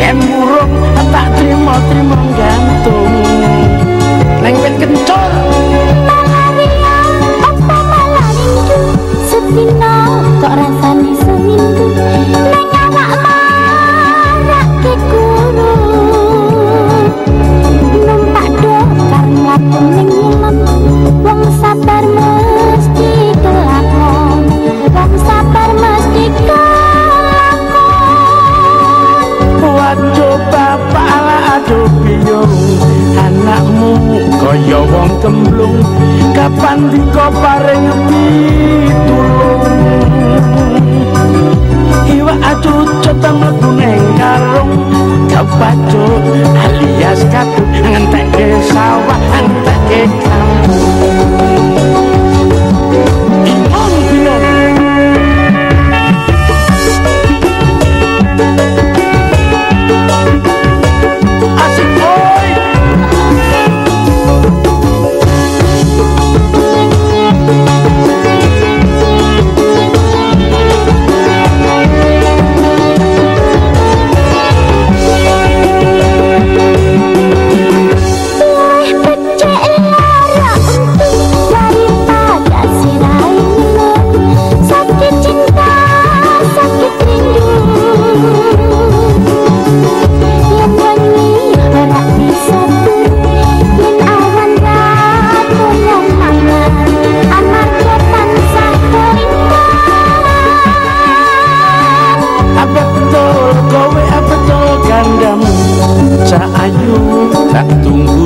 DM burung tak terima terima enggak anakmu kaya wong kemlung kapan diko pareng pitulung iwa atu cota mabuneng karung kapacu alias katu ngenteke sawah ngenteke kampung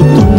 tu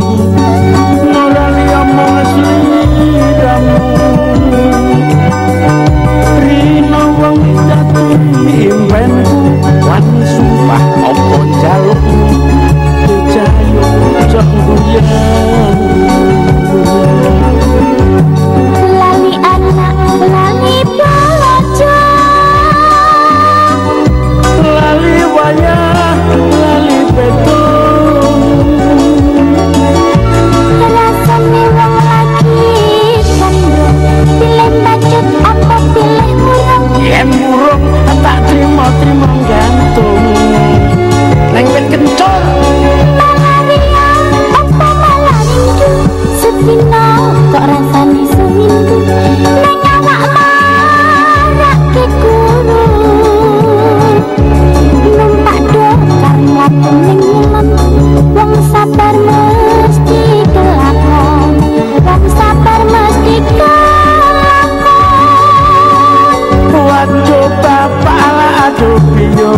ayo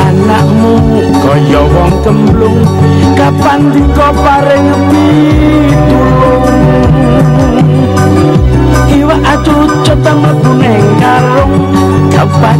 anakmu kaya wong kemblung kapan diko paring pitulung iwa atut cetang mlebu ning karung. Kapan